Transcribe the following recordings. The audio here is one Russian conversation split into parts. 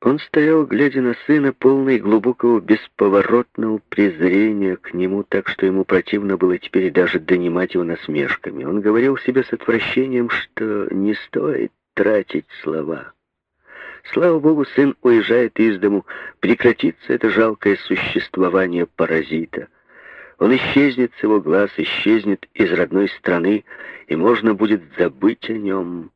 Он стоял, глядя на сына, полный глубокого бесповоротного презрения к нему, так что ему противно было теперь даже донимать его насмешками. Он говорил себе с отвращением, что не стоит тратить слова. Слава богу, сын уезжает из дому, прекратится это жалкое существование паразита. Он исчезнет с его глаз, исчезнет из родной страны, и можно будет забыть о нем.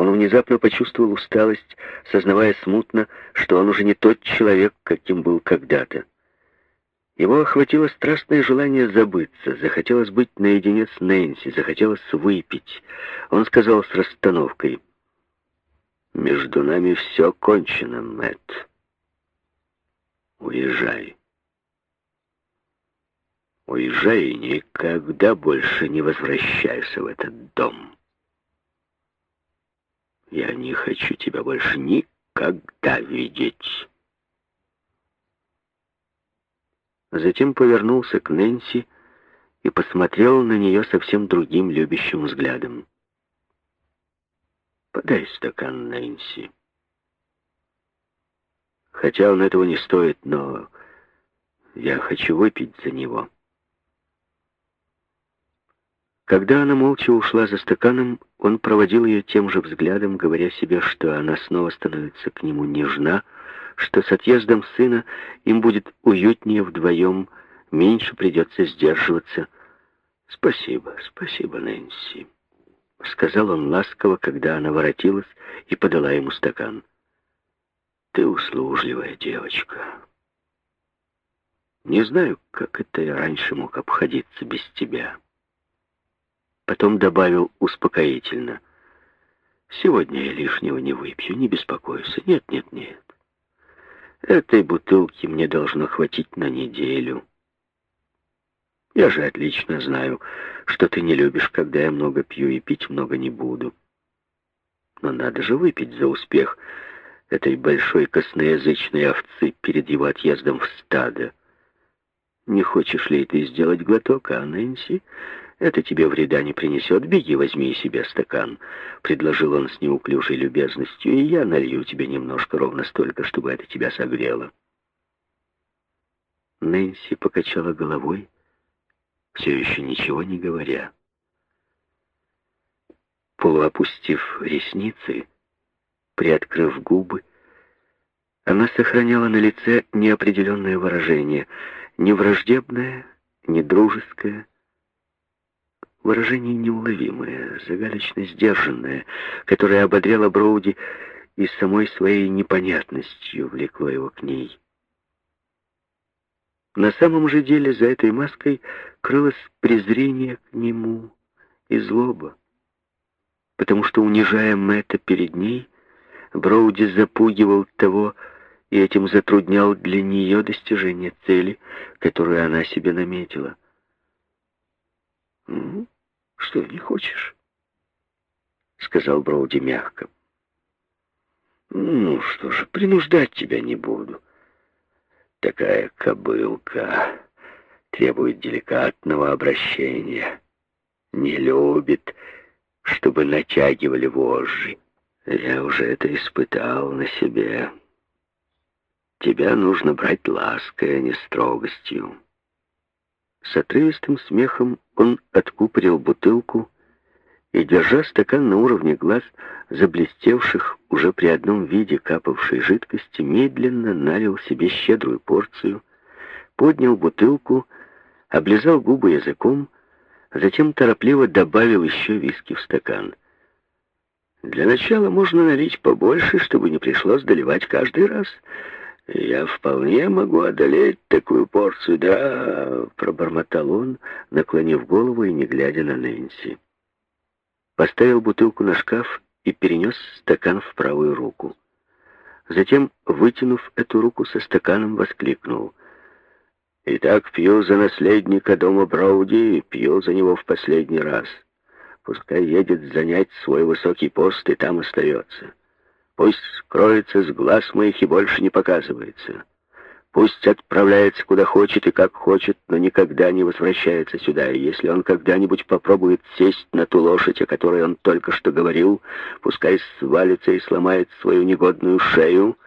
Он внезапно почувствовал усталость, сознавая смутно, что он уже не тот человек, каким был когда-то. Его охватило страстное желание забыться, захотелось быть наедине с Нэнси, захотелось выпить. Он сказал с расстановкой, «Между нами все кончено, Мэтт. Уезжай. Уезжай и никогда больше не возвращайся в этот дом». Я не хочу тебя больше никогда видеть. Затем повернулся к Нэнси и посмотрел на нее совсем другим любящим взглядом. «Подай стакан, Нэнси». Хотя он этого не стоит, но я хочу выпить за него. Когда она молча ушла за стаканом, он проводил ее тем же взглядом, говоря себе, что она снова становится к нему нежна, что с отъездом сына им будет уютнее вдвоем, меньше придется сдерживаться. «Спасибо, спасибо, Нэнси», — сказал он ласково, когда она воротилась и подала ему стакан. «Ты услужливая девочка. Не знаю, как это я раньше мог обходиться без тебя». Потом добавил успокоительно. «Сегодня я лишнего не выпью, не беспокойся. Нет, нет, нет. Этой бутылки мне должно хватить на неделю. Я же отлично знаю, что ты не любишь, когда я много пью и пить много не буду. Но надо же выпить за успех этой большой косноязычной овцы перед его отъездом в стадо. Не хочешь ли ты сделать глоток, а, Нэнси?» Это тебе вреда не принесет. Беги, возьми себе стакан», — предложил он с неуклюжей любезностью, «и я налью тебе немножко, ровно столько, чтобы это тебя согрело». Нэнси покачала головой, все еще ничего не говоря. Полуопустив ресницы, приоткрыв губы, она сохраняла на лице неопределенное выражение, не враждебное, не дружеское, Выражение неуловимое, загадочно сдержанное, которое ободряло Броуди и самой своей непонятностью влекло его к ней. На самом же деле за этой маской крылось презрение к нему и злоба, потому что, унижая Мэтта перед ней, Броуди запугивал того и этим затруднял для нее достижение цели, которую она себе наметила. «Ну, что, не хочешь?» — сказал Броуди мягко. «Ну что же, принуждать тебя не буду. Такая кобылка требует деликатного обращения. Не любит, чтобы натягивали вожжи. Я уже это испытал на себе. Тебя нужно брать лаской, а не строгостью». С отрывистым смехом он откупорил бутылку и, держа стакан на уровне глаз, заблестевших уже при одном виде капавшей жидкости, медленно налил себе щедрую порцию, поднял бутылку, облизал губы языком, затем торопливо добавил еще виски в стакан. Для начала можно налить побольше, чтобы не пришлось доливать каждый раз — «Я вполне могу одолеть такую порцию, да...» — пробормотал он, наклонив голову и не глядя на Нэнси. Поставил бутылку на шкаф и перенес стакан в правую руку. Затем, вытянув эту руку со стаканом, воскликнул. «Итак, пью за наследника дома Брауди и пью за него в последний раз. Пускай едет занять свой высокий пост и там остается». Пусть скроется с глаз моих и больше не показывается. Пусть отправляется куда хочет и как хочет, но никогда не возвращается сюда. И если он когда-нибудь попробует сесть на ту лошадь, о которой он только что говорил, пускай свалится и сломает свою негодную шею,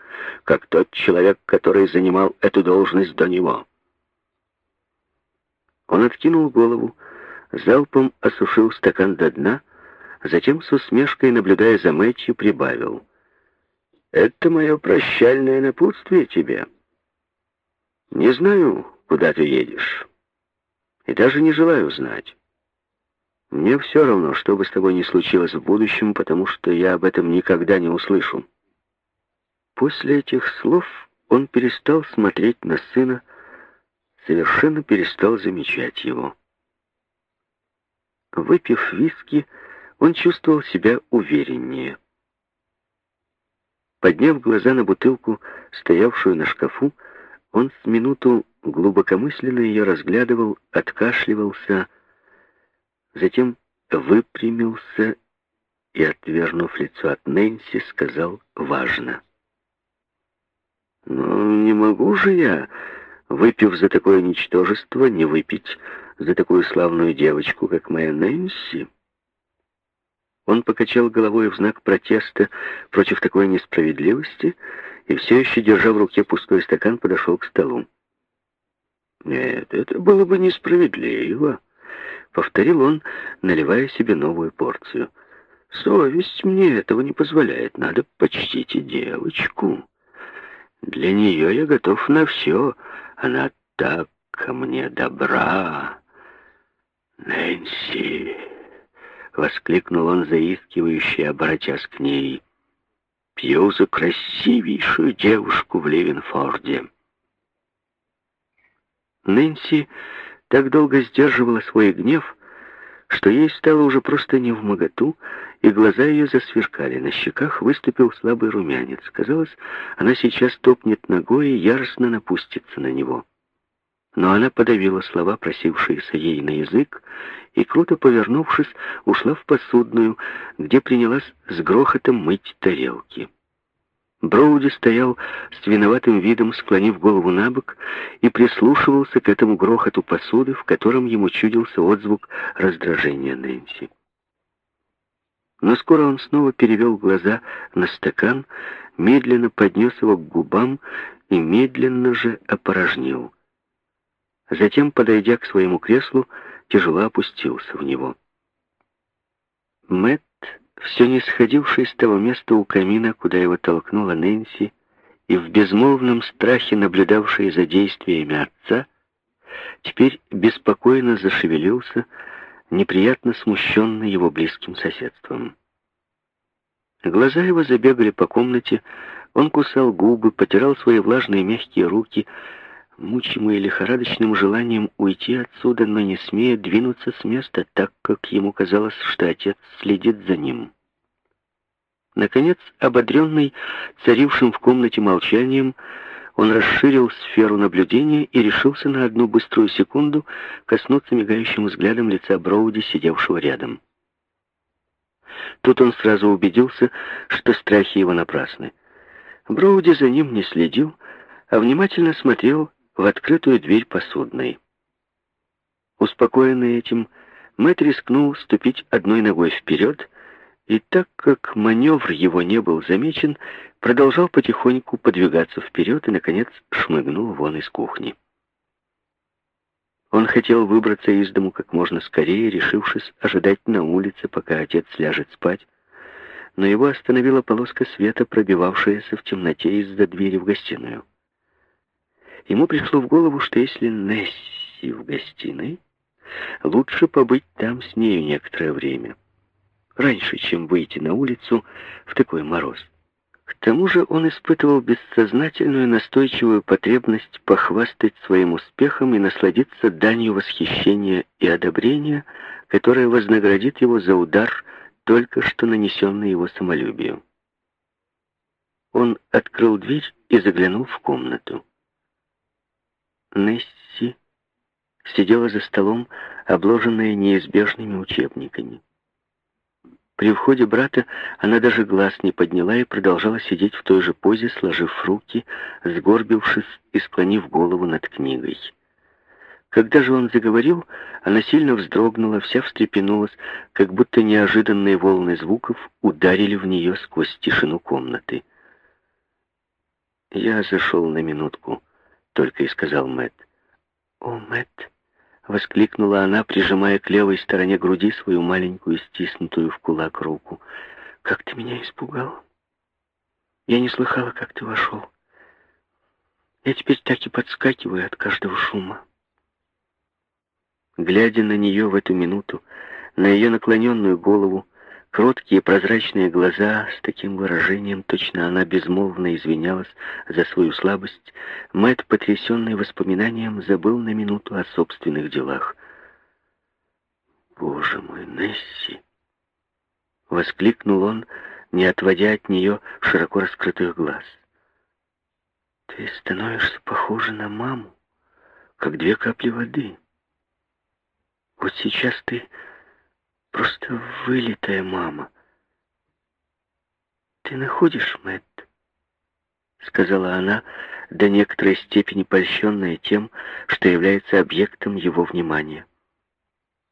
как тот человек, который занимал эту должность до него. Он откинул голову, залпом осушил стакан до дна, затем с усмешкой, наблюдая за Мэтью, прибавил. «Это мое прощальное напутствие тебе». Не знаю, куда ты едешь. И даже не желаю знать. Мне все равно, что бы с тобой ни случилось в будущем, потому что я об этом никогда не услышу. После этих слов он перестал смотреть на сына, совершенно перестал замечать его. Выпив виски, он чувствовал себя увереннее. Подняв глаза на бутылку, стоявшую на шкафу, он с минуту глубокомысленно ее разглядывал, откашливался, затем выпрямился и, отвернув лицо от Нэнси, сказал важно. «Ну, не могу же я, выпив за такое ничтожество, не выпить за такую славную девочку, как моя Нэнси». Он покачал головой в знак протеста против такой несправедливости и все еще, держа в руке пустой стакан, подошел к столу. «Нет, это было бы несправедливо», — повторил он, наливая себе новую порцию. «Совесть мне этого не позволяет. Надо почтить и девочку. Для нее я готов на все. Она так ко мне добра. Нэнси!» — воскликнул он, заискивающе, обратясь к ней — Пью за красивейшую девушку в Ливенфорде. Нэнси так долго сдерживала свой гнев, что ей стало уже просто не в моготу, и глаза ее засверкали. На щеках выступил слабый румянец. Казалось, она сейчас топнет ногой и яростно напустится на него. Но она подавила слова, просившиеся ей на язык, и, круто повернувшись, ушла в посудную, где принялась с грохотом мыть тарелки. Броуди стоял с виноватым видом, склонив голову на бок, и прислушивался к этому грохоту посуды, в котором ему чудился отзвук раздражения Нэнси. Но скоро он снова перевел глаза на стакан, медленно поднес его к губам и медленно же опорожнил. Затем, подойдя к своему креслу, тяжело опустился в него. Мэтт, все не сходивший с того места у камина, куда его толкнула Нэнси, и в безмолвном страхе наблюдавший за действиями отца, теперь беспокойно зашевелился, неприятно смущенный его близким соседством. Глаза его забегали по комнате, он кусал губы, потирал свои влажные мягкие руки, мучимый лихорадочным желанием уйти отсюда, но не смея двинуться с места, так как ему казалось, что отец следит за ним. Наконец, ободренный царившим в комнате молчанием, он расширил сферу наблюдения и решился на одну быструю секунду коснуться мигающим взглядом лица Броуди, сидевшего рядом. Тут он сразу убедился, что страхи его напрасны. Броуди за ним не следил, а внимательно смотрел в открытую дверь посудной. Успокоенный этим, Мэтт рискнул ступить одной ногой вперед, и так как маневр его не был замечен, продолжал потихоньку подвигаться вперед и, наконец, шмыгнул вон из кухни. Он хотел выбраться из дому как можно скорее, решившись ожидать на улице, пока отец ляжет спать, но его остановила полоска света, пробивавшаяся в темноте из-за двери в гостиную. Ему пришло в голову, что если Несси в гостиной, лучше побыть там с нею некоторое время, раньше, чем выйти на улицу в такой мороз. К тому же он испытывал бессознательную настойчивую потребность похвастать своим успехом и насладиться данью восхищения и одобрения, которая вознаградит его за удар, только что нанесенный его самолюбию. Он открыл дверь и заглянул в комнату. Несси сидела за столом, обложенная неизбежными учебниками. При входе брата она даже глаз не подняла и продолжала сидеть в той же позе, сложив руки, сгорбившись и склонив голову над книгой. Когда же он заговорил, она сильно вздрогнула, вся встрепенулась, как будто неожиданные волны звуков ударили в нее сквозь тишину комнаты. «Я зашел на минутку», — только и сказал Мэт. «О, Мэт!» — воскликнула она, прижимая к левой стороне груди свою маленькую, стиснутую в кулак руку. «Как ты меня испугал! Я не слыхала, как ты вошел. Я теперь так и подскакиваю от каждого шума». Глядя на нее в эту минуту, на ее наклоненную голову, кроткие прозрачные глаза с таким выражением, точно она безмолвно извинялась за свою слабость, Мэтт, потрясенный воспоминанием, забыл на минуту о собственных делах. «Боже мой, Несси!» — воскликнул он, не отводя от нее широко раскрытых глаз. «Ты становишься похожа на маму, как две капли воды». Вот сейчас ты просто вылитая мама. Ты находишь, Мэтт? Сказала она, до некоторой степени польщенная тем, что является объектом его внимания.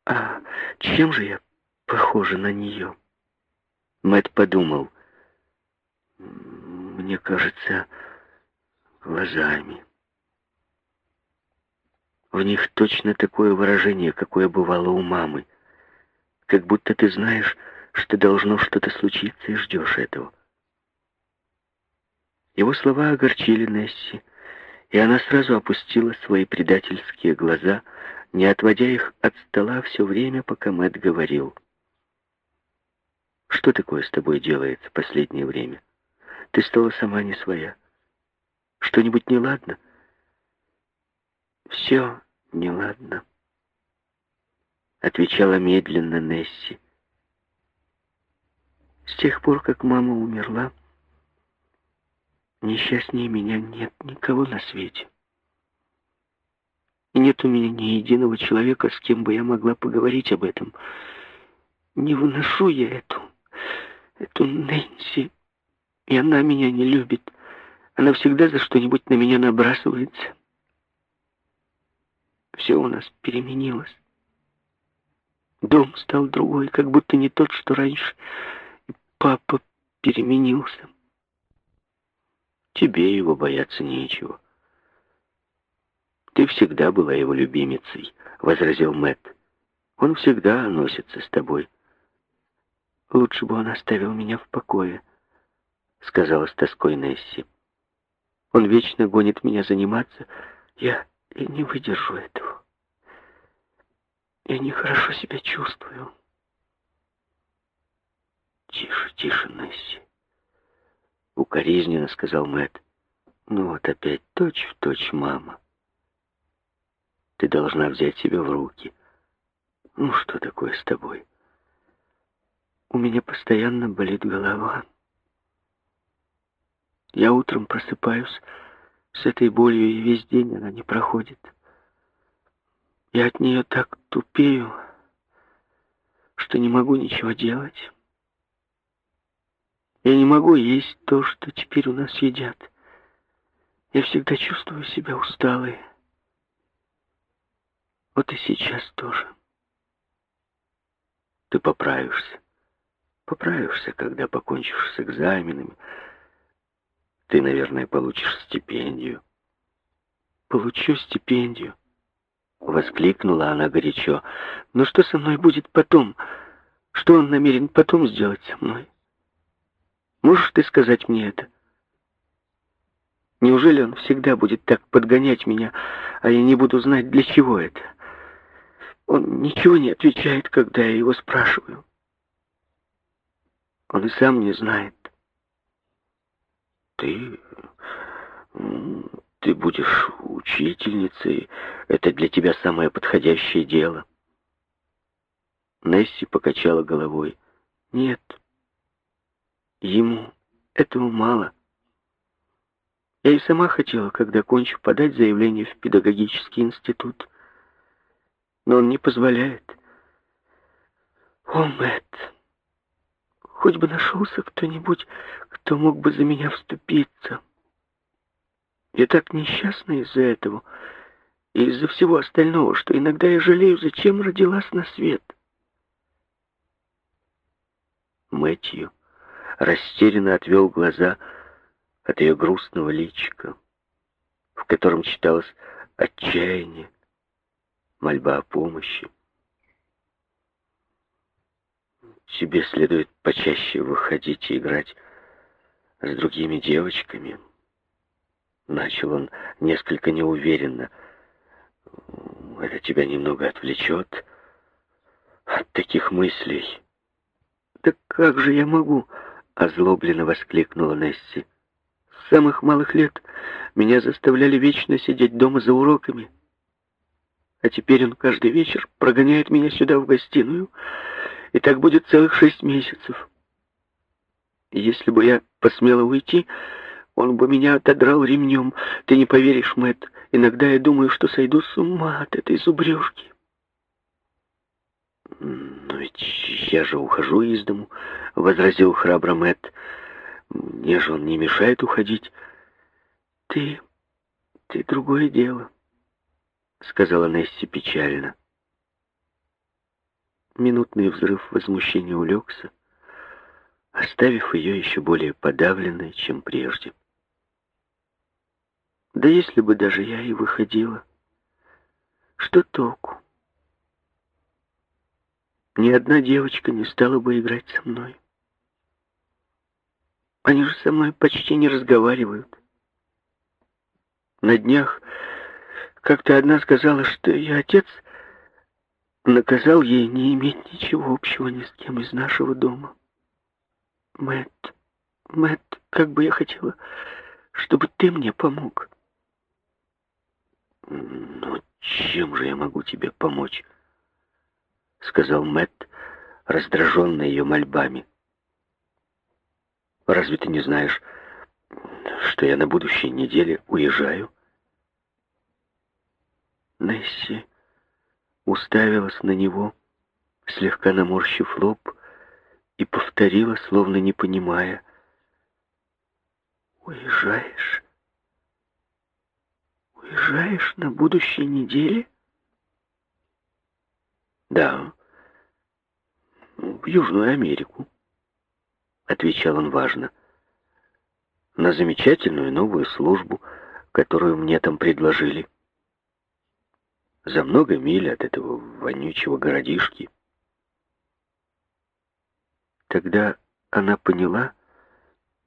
А чем же я похожа на нее? Мэтт подумал. Мне кажется, глазами. В них точно такое выражение, какое бывало у мамы. Как будто ты знаешь, что должно что-то случиться и ждешь этого. Его слова огорчили Несси, и она сразу опустила свои предательские глаза, не отводя их от стола все время, пока Мэтт говорил. «Что такое с тобой делается последнее время? Ты стала сама не своя. Что-нибудь неладно?» «Все неладно», — отвечала медленно Несси. «С тех пор, как мама умерла, несчастнее меня нет никого на свете. И нет у меня ни единого человека, с кем бы я могла поговорить об этом. Не выношу я эту, эту Нэнси, и она меня не любит. Она всегда за что-нибудь на меня набрасывается. Все у нас переменилось. Дом стал другой, как будто не тот, что раньше. Папа переменился. Тебе его бояться нечего. Ты всегда была его любимицей, возразил Мэтт. Он всегда носится с тобой. Лучше бы он оставил меня в покое, сказала с тоской Несси. Он вечно гонит меня заниматься. Я я не выдержу этого. Я нехорошо себя чувствую. Тише, тише, Несси. Укоризненно сказал Мэтт. Ну вот опять точь в точь мама. Ты должна взять себя в руки. Ну что такое с тобой? У меня постоянно болит голова. Я утром просыпаюсь, с этой болью и весь день она не проходит. Я от нее так тупею, что не могу ничего делать. Я не могу есть то, что теперь у нас едят. Я всегда чувствую себя усталой. Вот и сейчас тоже. Ты поправишься. Поправишься, когда покончишь с экзаменами, ты, наверное, получишь стипендию. Получу стипендию. Воскликнула она горячо. Но что со мной будет потом? Что он намерен потом сделать со мной? Можешь ты сказать мне это? Неужели он всегда будет так подгонять меня, а я не буду знать, для чего это? Он ничего не отвечает, когда я его спрашиваю. Он и сам не знает. Ты... Ты будешь учительницей. Это для тебя самое подходящее дело. Несси покачала головой. Нет. Ему этого мало. Я и сама хотела, когда кончу, подать заявление в педагогический институт. Но он не позволяет. О, Мэтт, Хоть бы нашелся кто-нибудь, кто мог бы за меня вступиться. Я так несчастна из-за этого и из-за всего остального, что иногда я жалею, зачем родилась на свет. Мэтью растерянно отвел глаза от ее грустного личика, в котором читалось отчаяние, мольба о помощи. Тебе следует почаще выходить и играть с другими девочками. Начал он несколько неуверенно. Это тебя немного отвлечет от таких мыслей. «Да как же я могу?» — озлобленно воскликнула Несси. «С самых малых лет меня заставляли вечно сидеть дома за уроками. А теперь он каждый вечер прогоняет меня сюда, в гостиную, и так будет целых шесть месяцев. Если бы я посмела уйти, он бы меня отодрал ремнем. Ты не поверишь, Мэтт, иногда я думаю, что сойду с ума от этой зубрежки. «Но ведь я же ухожу из дому», — возразил храбро Мэтт. «Мне же он не мешает уходить». «Ты... ты другое дело», — сказала Несси печально. Минутный взрыв возмущения улегся, оставив ее еще более подавленной, чем прежде. Да если бы даже я и выходила, что толку? Ни одна девочка не стала бы играть со мной. Они же со мной почти не разговаривают. На днях как-то одна сказала, что ее отец наказал ей не иметь ничего общего ни с кем из нашего дома. Мэтт, Мэтт, как бы я хотела, чтобы ты мне помог. Ну, чем же я могу тебе помочь? Сказал Мэтт, раздраженный ее мольбами. Разве ты не знаешь, что я на будущей неделе уезжаю? Несси уставилась на него, слегка наморщив лоб, и повторила, словно не понимая. «Уезжаешь? Уезжаешь на будущей неделе?» «Да, в Южную Америку», — отвечал он важно, — «на замечательную новую службу, которую мне там предложили» за много миль от этого вонючего городишки. Тогда она поняла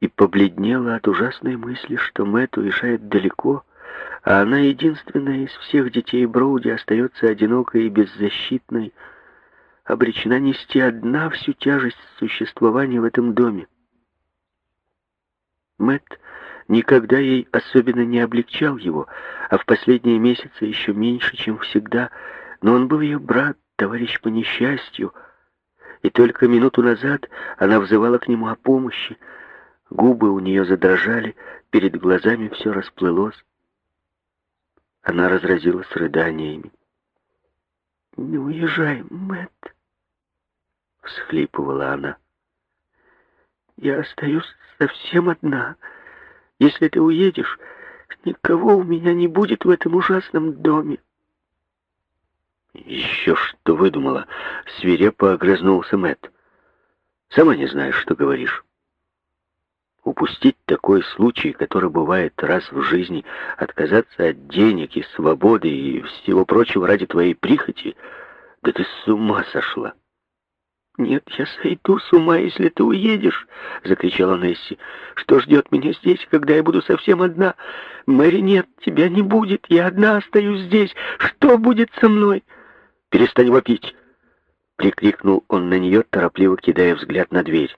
и побледнела от ужасной мысли, что Мэтт уезжает далеко, а она единственная из всех детей Броуди остается одинокой и беззащитной, обречена нести одна всю тяжесть существования в этом доме. Мэтт никогда ей особенно не облегчал его, а в последние месяцы еще меньше, чем всегда. Но он был ее брат, товарищ по несчастью, и только минуту назад она взывала к нему о помощи. Губы у нее задрожали, перед глазами все расплылось. Она разразилась рыданиями. «Не уезжай, Мэтт!» — всхлипывала она. «Я остаюсь совсем одна. Если ты уедешь, никого у меня не будет в этом ужасном доме. Еще что выдумала, свирепо огрызнулся Мэтт. Сама не знаешь, что говоришь. Упустить такой случай, который бывает раз в жизни, отказаться от денег и свободы и всего прочего ради твоей прихоти, да ты с ума сошла. «Нет, я сойду с ума, если ты уедешь!» — закричала Несси. «Что ждет меня здесь, когда я буду совсем одна? Мэри, нет, тебя не будет, я одна остаюсь здесь. Что будет со мной?» «Перестань вопить!» — прикрикнул он на нее, торопливо кидая взгляд на дверь.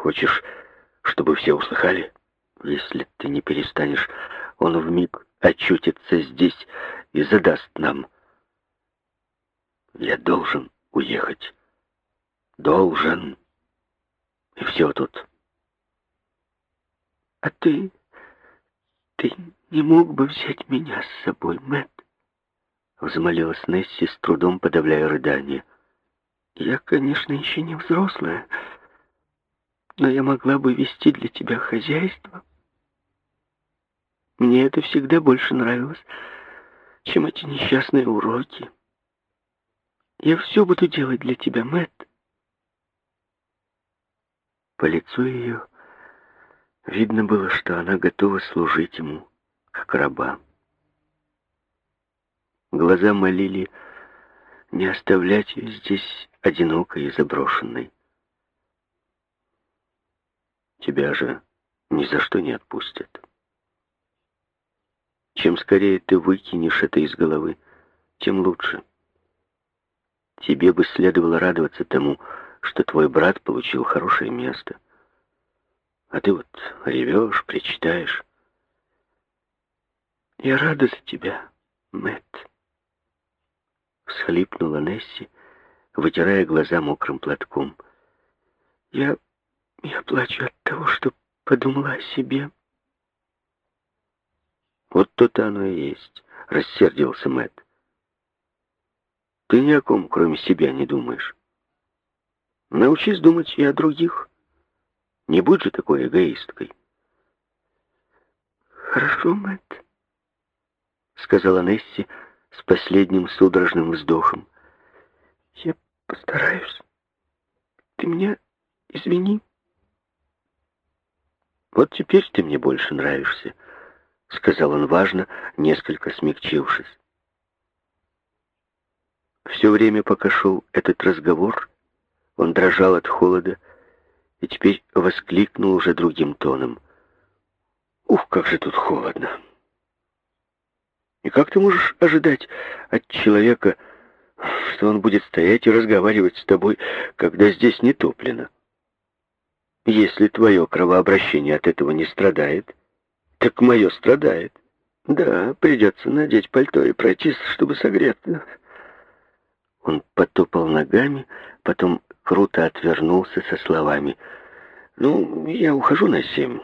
«Хочешь, чтобы все услыхали? Если ты не перестанешь, он вмиг очутится здесь и задаст нам. Я должен уехать. Должен. И все тут. А ты... ты не мог бы взять меня с собой, Мэтт? Взмолилась Несси, с трудом подавляя рыдание. Я, конечно, еще не взрослая, но я могла бы вести для тебя хозяйство. Мне это всегда больше нравилось, чем эти несчастные уроки. Я все буду делать для тебя, Мэтт. По лицу ее видно было, что она готова служить ему, как раба. Глаза молили не оставлять ее здесь одинокой и заброшенной. Тебя же ни за что не отпустят. Чем скорее ты выкинешь это из головы, тем лучше. Тебе бы следовало радоваться тому, что твой брат получил хорошее место. А ты вот ревешь, причитаешь. Я рада за тебя, Мэтт. Всхлипнула Несси, вытирая глаза мокрым платком. Я... я плачу от того, что подумала о себе. Вот то-то оно и есть, рассердился Мэтт. Ты ни о ком, кроме себя, не думаешь. Научись думать и о других. Не будь же такой эгоисткой. Хорошо, Мэтт, сказала Несси с последним судорожным вздохом. Я постараюсь. Ты меня извини. Вот теперь ты мне больше нравишься, сказал он важно, несколько смягчившись. Все время, пока шел этот разговор, он дрожал от холода и теперь воскликнул уже другим тоном. «Ух, как же тут холодно! И как ты можешь ожидать от человека, что он будет стоять и разговаривать с тобой, когда здесь не топлено? Если твое кровообращение от этого не страдает, так мое страдает. Да, придется надеть пальто и пройтись, чтобы согреться». Он потопал ногами, потом круто отвернулся со словами «Ну, я ухожу на семь».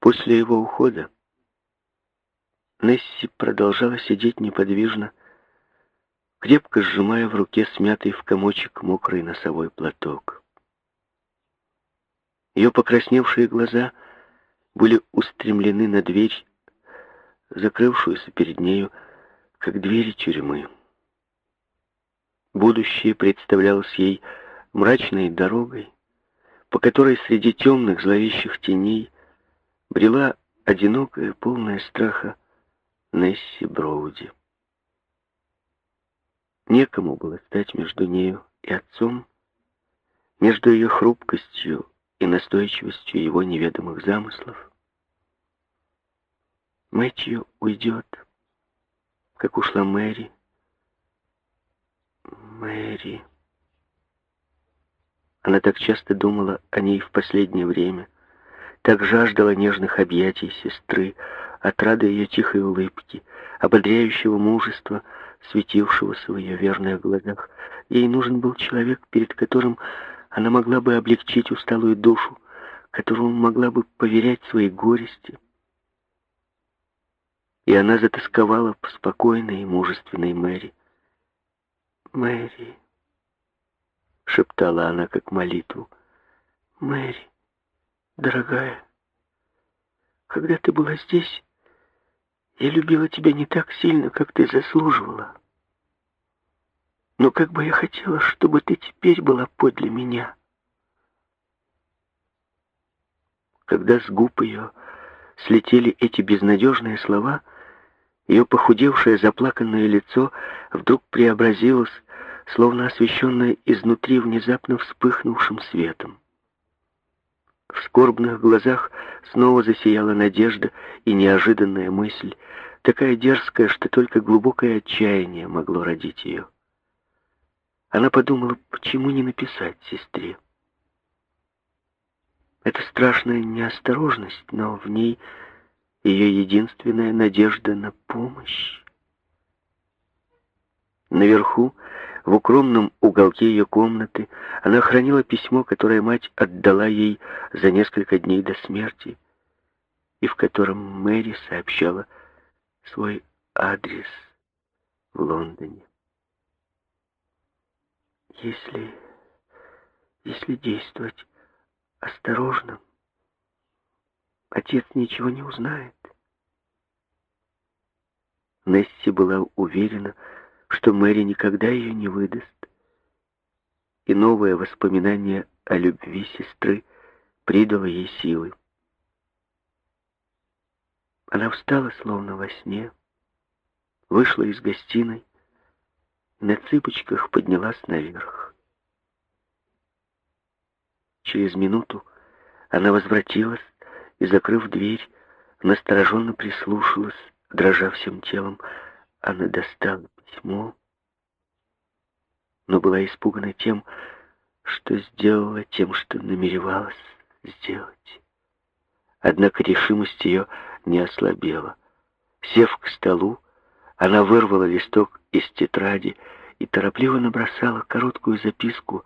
После его ухода Несси продолжала сидеть неподвижно, крепко сжимая в руке смятый в комочек мокрый носовой платок. Ее покрасневшие глаза были устремлены на дверь, закрывшуюся перед нею, как двери тюрьмы. Будущее представлялось ей мрачной дорогой, по которой среди темных зловещих теней брела одинокая, полная страха Несси Броуди. Некому было стать между нею и отцом, между ее хрупкостью и настойчивостью его неведомых замыслов. Мэтью уйдет, как ушла Мэри, Мэри. Она так часто думала о ней в последнее время, так жаждала нежных объятий сестры, отрады ее тихой улыбки, ободряющего мужества, светившегося в ее верных глазах. Ей нужен был человек, перед которым она могла бы облегчить усталую душу, которому могла бы поверять свои горести. И она затасковала по спокойной и мужественной Мэри. Мэри, шептала она как молитву. Мэри, дорогая, когда ты была здесь, я любила тебя не так сильно, как ты заслуживала. Но как бы я хотела, чтобы ты теперь была подле меня. Когда с губ ее слетели эти безнадежные слова, ее похудевшее заплаканное лицо вдруг преобразилось, словно освещенное изнутри внезапно вспыхнувшим светом. В скорбных глазах снова засияла надежда и неожиданная мысль, такая дерзкая, что только глубокое отчаяние могло родить ее. Она подумала, почему не написать сестре. Это страшная неосторожность, но в ней ее единственная надежда на помощь. Наверху, в укромном уголке ее комнаты, она хранила письмо, которое мать отдала ей за несколько дней до смерти, и в котором Мэри сообщала свой адрес в Лондоне. Если... если действовать осторожно, отец ничего не узнает. Несси была уверена, что Мэри никогда ее не выдаст. И новое воспоминание о любви сестры придало ей силы. Она встала, словно во сне, вышла из гостиной на цыпочках поднялась наверх. Через минуту она возвратилась и, закрыв дверь, настороженно прислушалась, дрожа всем телом. Она достала письмо, но была испугана тем, что сделала, тем, что намеревалась сделать. Однако решимость ее не ослабела. Сев к столу, она вырвала листок из тетради и торопливо набросала короткую записку,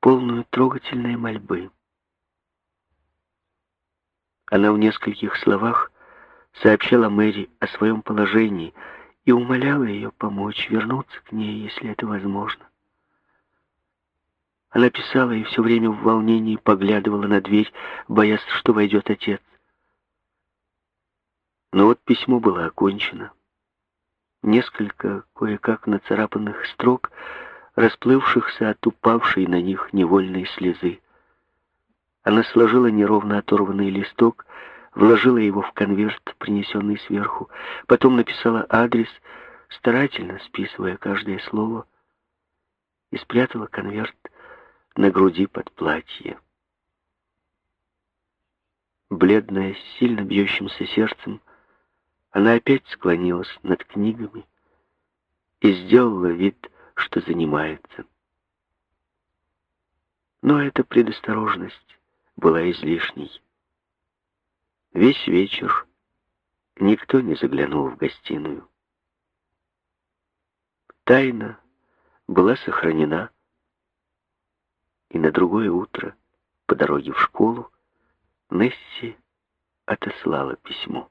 полную трогательной мольбы. Она в нескольких словах сообщала Мэри о своем положении и умоляла ее помочь вернуться к ней, если это возможно. Она писала и все время в волнении поглядывала на дверь, боясь, что войдет отец. Но вот письмо было окончено. Несколько кое-как нацарапанных строк, расплывшихся от упавшей на них невольной слезы. Она сложила неровно оторванный листок, вложила его в конверт, принесенный сверху, потом написала адрес, старательно списывая каждое слово, и спрятала конверт на груди под платье. Бледная, с сильно бьющимся сердцем, она опять склонилась над книгами и сделала вид, что занимается. Но эта предосторожность была излишней. Весь вечер никто не заглянул в гостиную. Тайна была сохранена, и на другое утро, по дороге в школу, Несси отослала письмо.